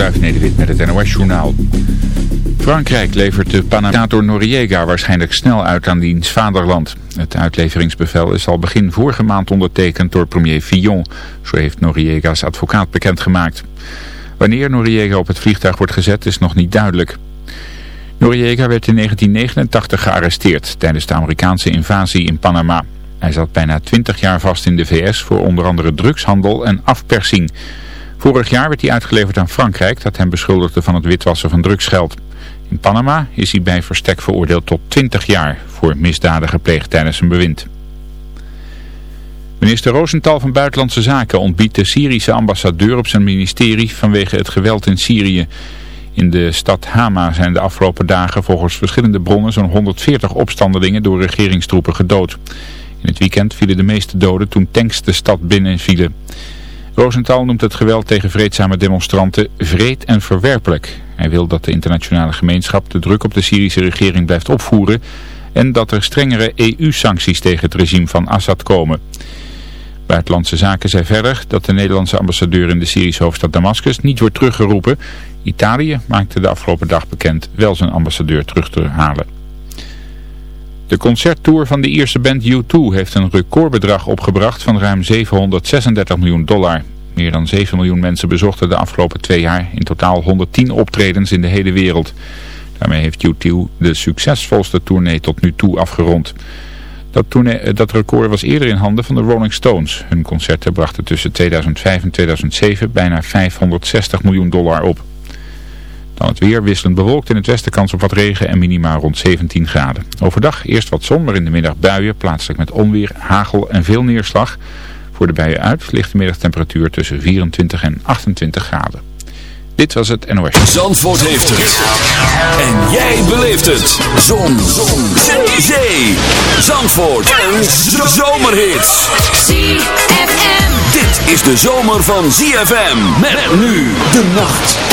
Met het NOS-journaal. Frankrijk levert de Panamator Noriega waarschijnlijk snel uit aan diens vaderland. Het uitleveringsbevel is al begin vorige maand ondertekend door premier Fillon. Zo heeft Noriega's advocaat bekendgemaakt. Wanneer Noriega op het vliegtuig wordt gezet is nog niet duidelijk. Noriega werd in 1989 gearresteerd tijdens de Amerikaanse invasie in Panama. Hij zat bijna 20 jaar vast in de VS voor onder andere drugshandel en afpersing. Vorig jaar werd hij uitgeleverd aan Frankrijk dat hem beschuldigde van het witwassen van drugsgeld. In Panama is hij bij verstek veroordeeld tot 20 jaar voor misdaden gepleegd tijdens zijn bewind. Minister Rosenthal van Buitenlandse Zaken ontbiedt de Syrische ambassadeur op zijn ministerie vanwege het geweld in Syrië. In de stad Hama zijn de afgelopen dagen volgens verschillende bronnen zo'n 140 opstandelingen door regeringstroepen gedood. In het weekend vielen de meeste doden toen tanks de stad binnenvielen. Rosenthal noemt het geweld tegen vreedzame demonstranten vreed en verwerpelijk. Hij wil dat de internationale gemeenschap de druk op de Syrische regering blijft opvoeren en dat er strengere EU-sancties tegen het regime van Assad komen. Buitenlandse Zaken zei verder dat de Nederlandse ambassadeur in de Syrische hoofdstad Damascus niet wordt teruggeroepen. Italië maakte de afgelopen dag bekend wel zijn ambassadeur terug te halen. De concerttour van de Ierse band U2 heeft een recordbedrag opgebracht van ruim 736 miljoen dollar. Meer dan 7 miljoen mensen bezochten de afgelopen twee jaar in totaal 110 optredens in de hele wereld. Daarmee heeft U2 de succesvolste tournee tot nu toe afgerond. Dat, eh, dat record was eerder in handen van de Rolling Stones. Hun concerten brachten tussen 2005 en 2007 bijna 560 miljoen dollar op. Dan het weer wisselend bewolkt in het westen kans op wat regen en minima rond 17 graden. Overdag eerst wat zon, maar in de middag buien, plaatselijk met onweer, hagel en veel neerslag. Voor de buien uit ligt de middagtemperatuur tussen 24 en 28 graden. Dit was het NOS. Zandvoort heeft het. En jij beleeft het. Zon. Zon. Zee. Zandvoort. Een zomerhit. ZFM. Dit is de zomer van ZFM. Met nu de nacht.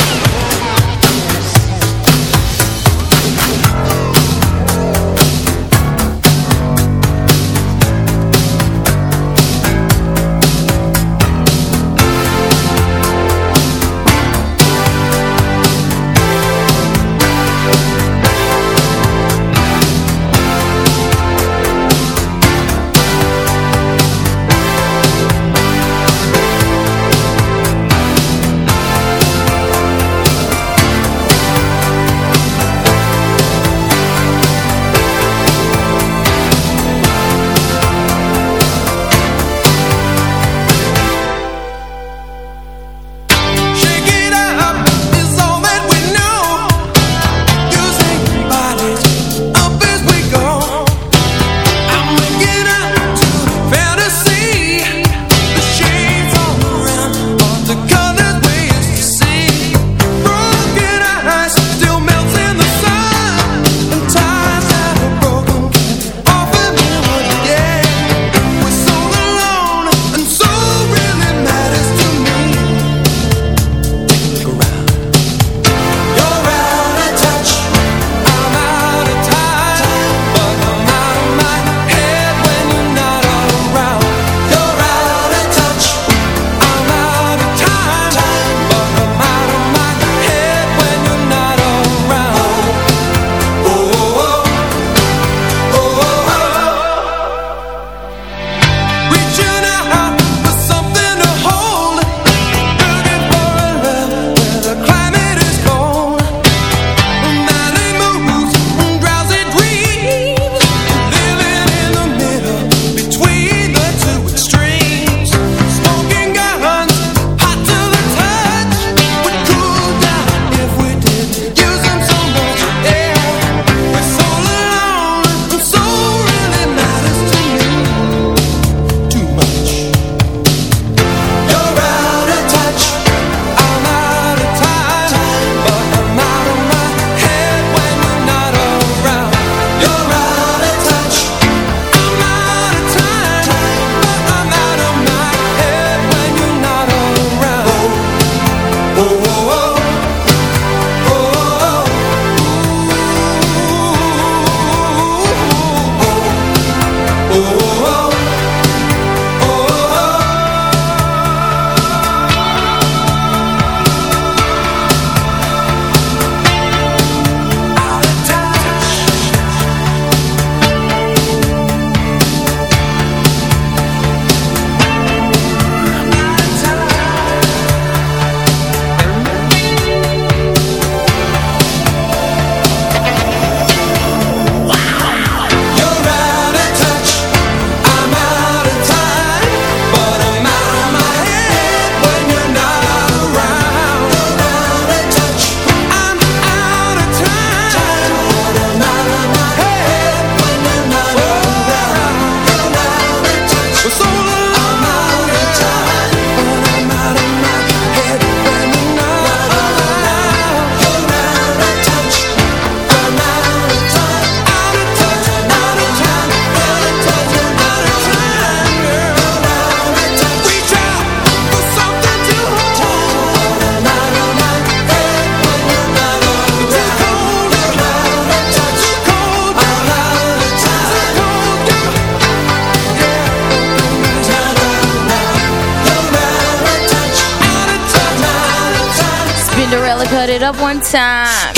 It up one time.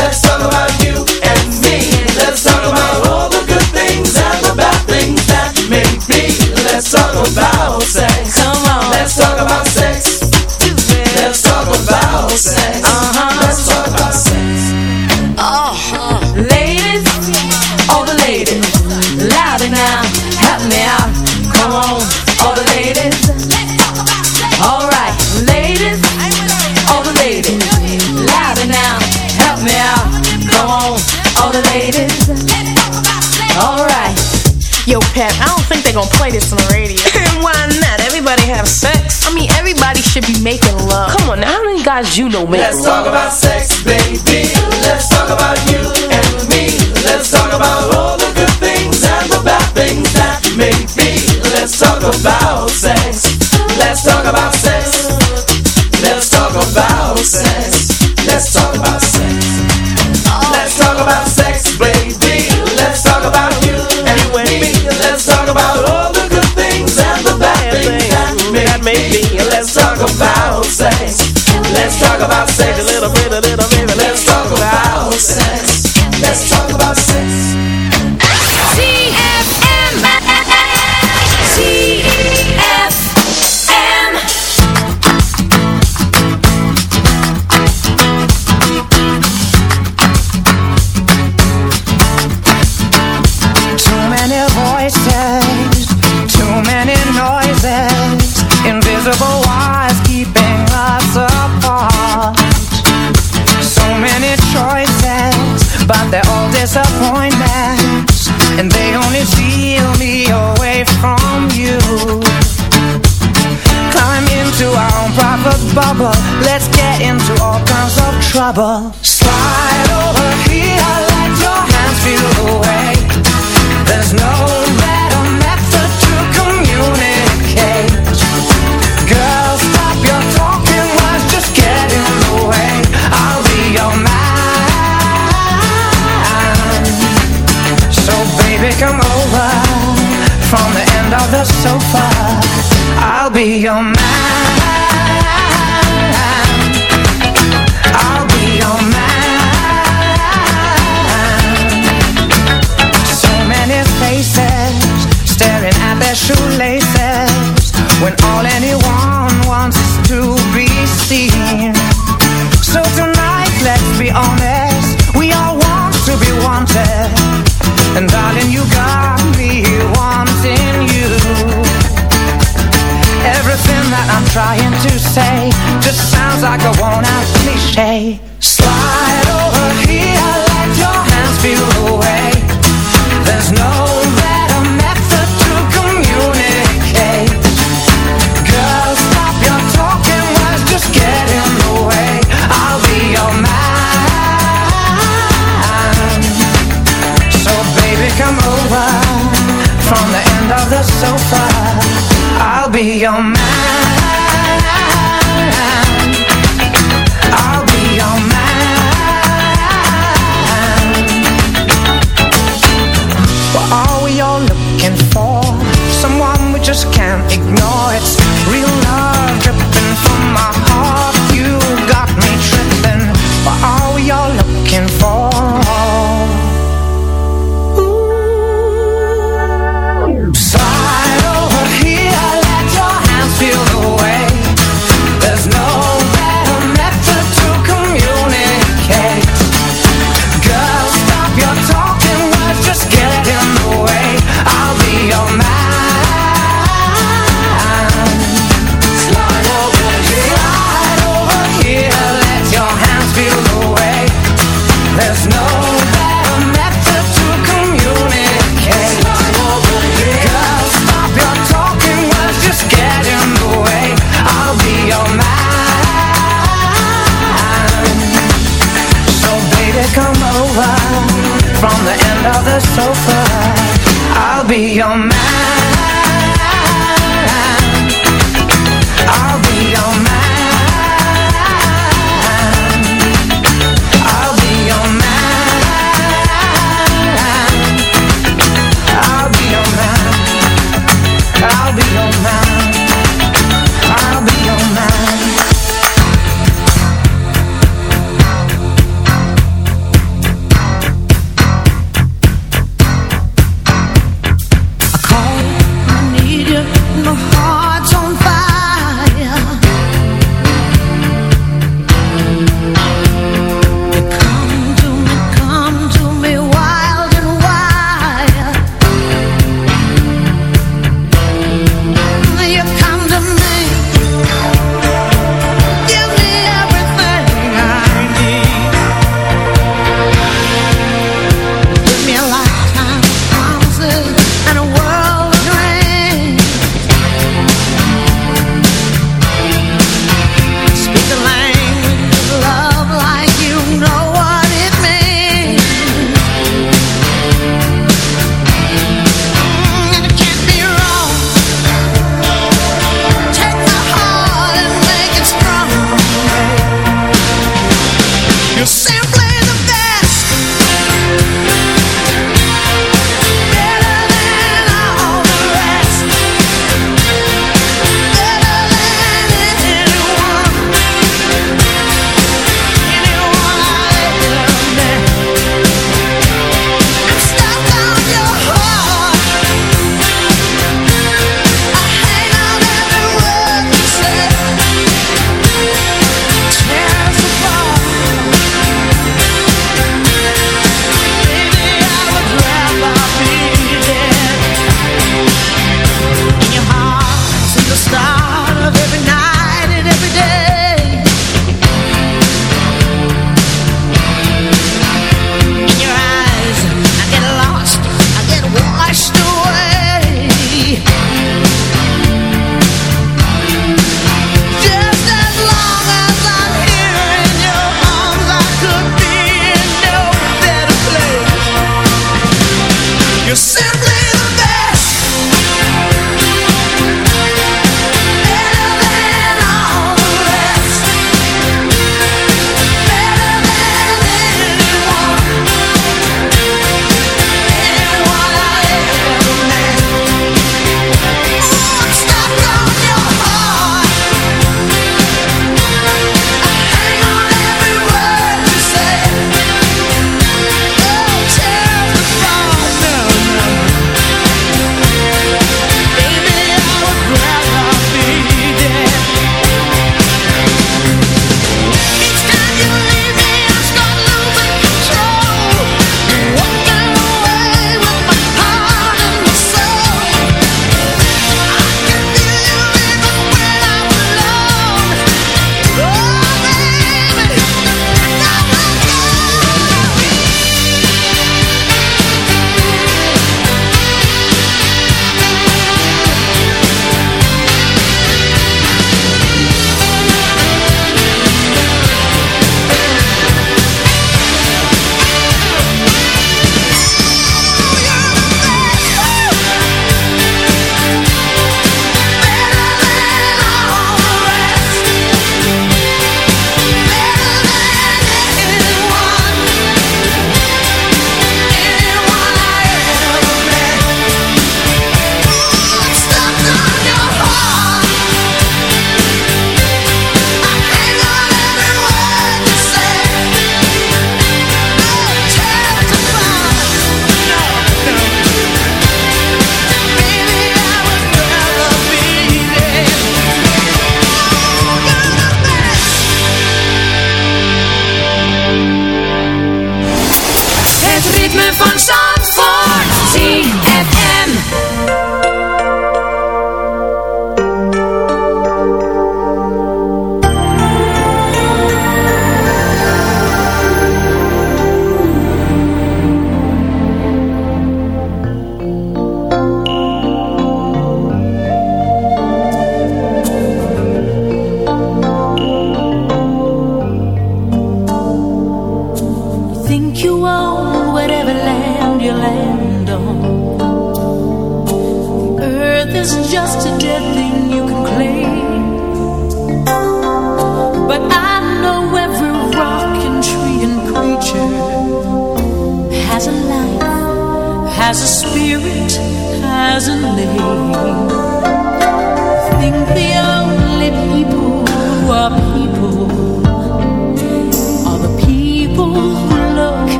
Making love. Come on, now, how many guys you know make Let's love? talk about sex, baby. Let's talk about you and me. Let's talk about all the good things and the bad things that may be. Let's talk about sex. Let's talk about sex. Let's talk about sex. Talk about sex.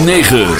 106.9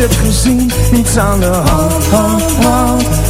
het gezien, niets aan de hand, hand, hand.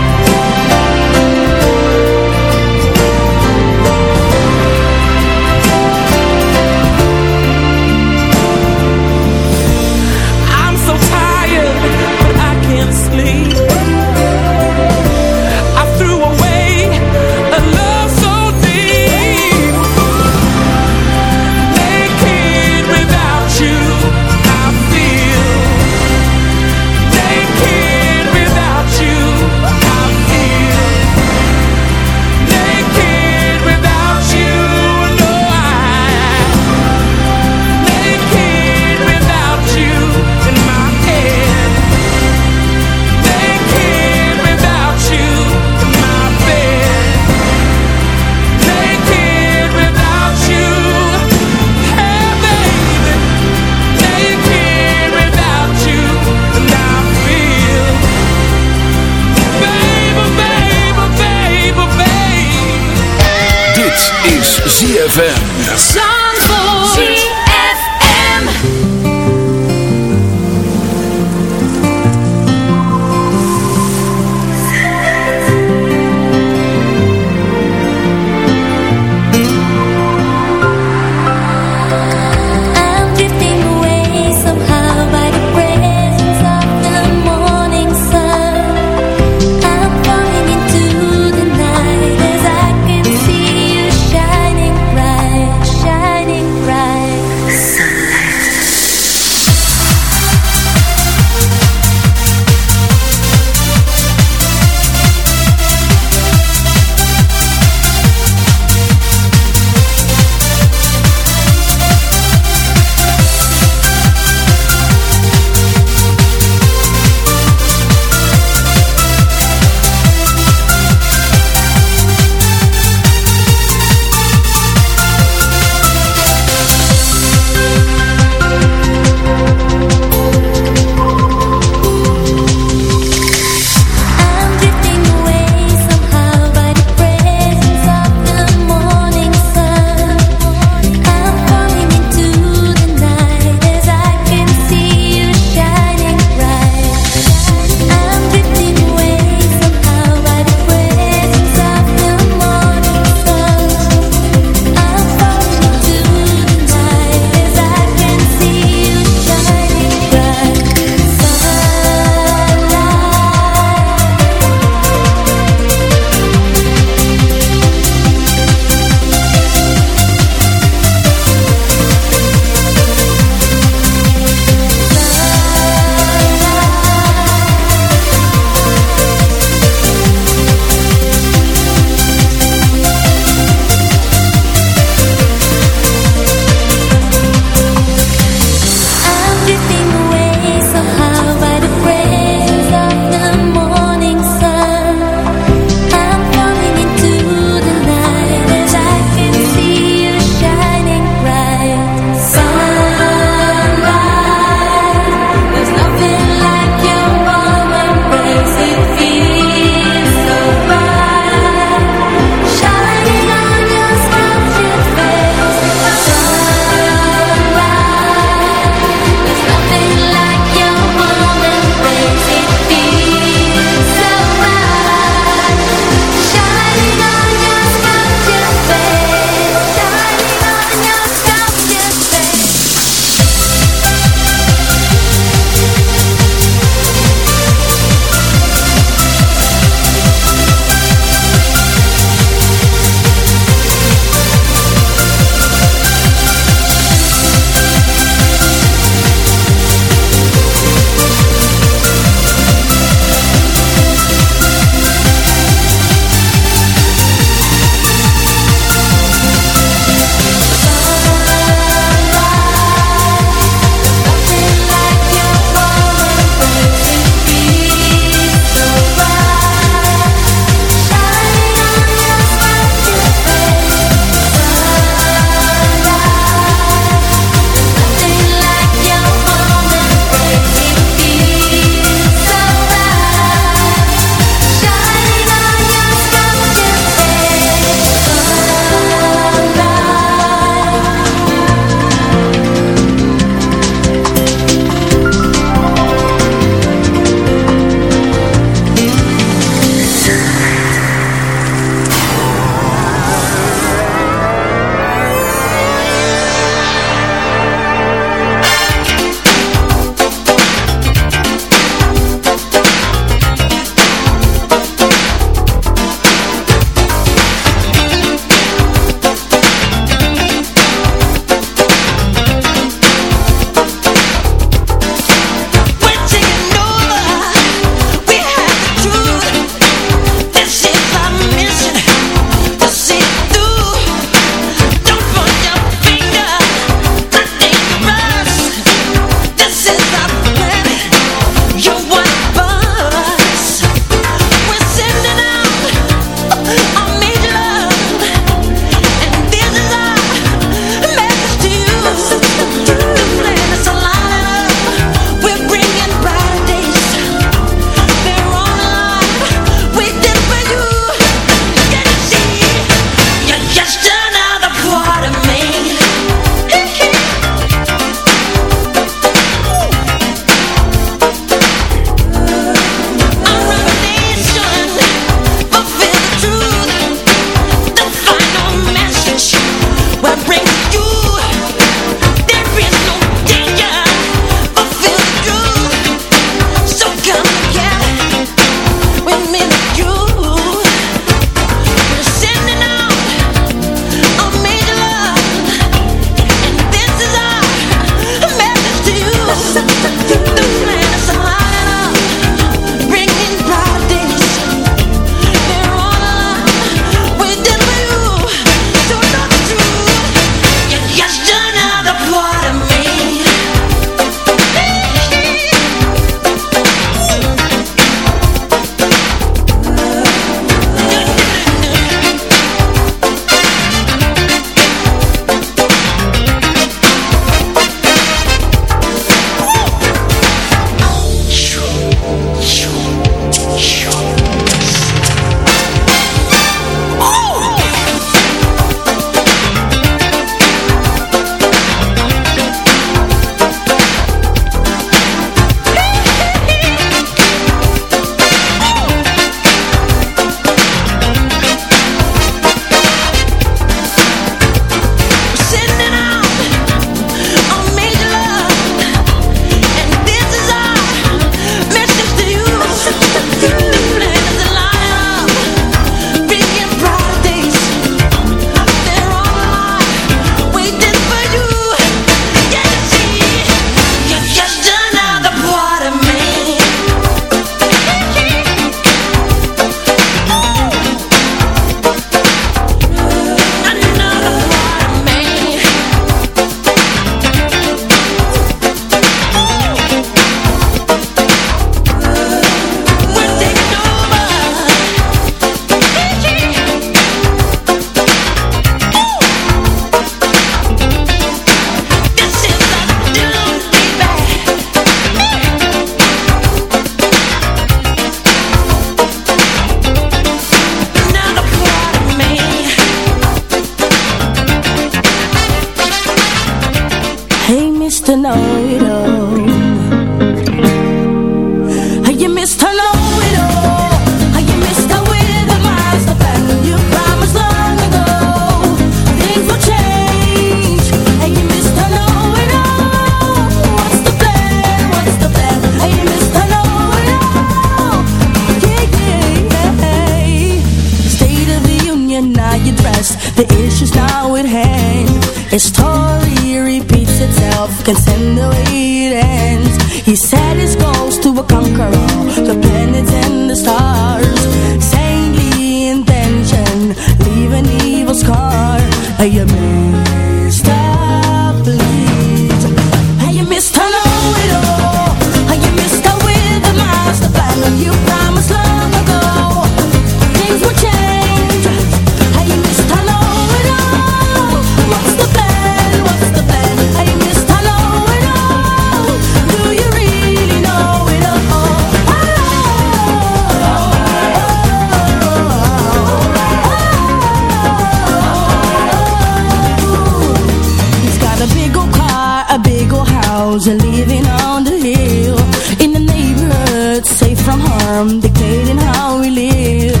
harm dictating how we live.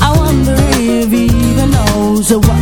I wonder if he even knows what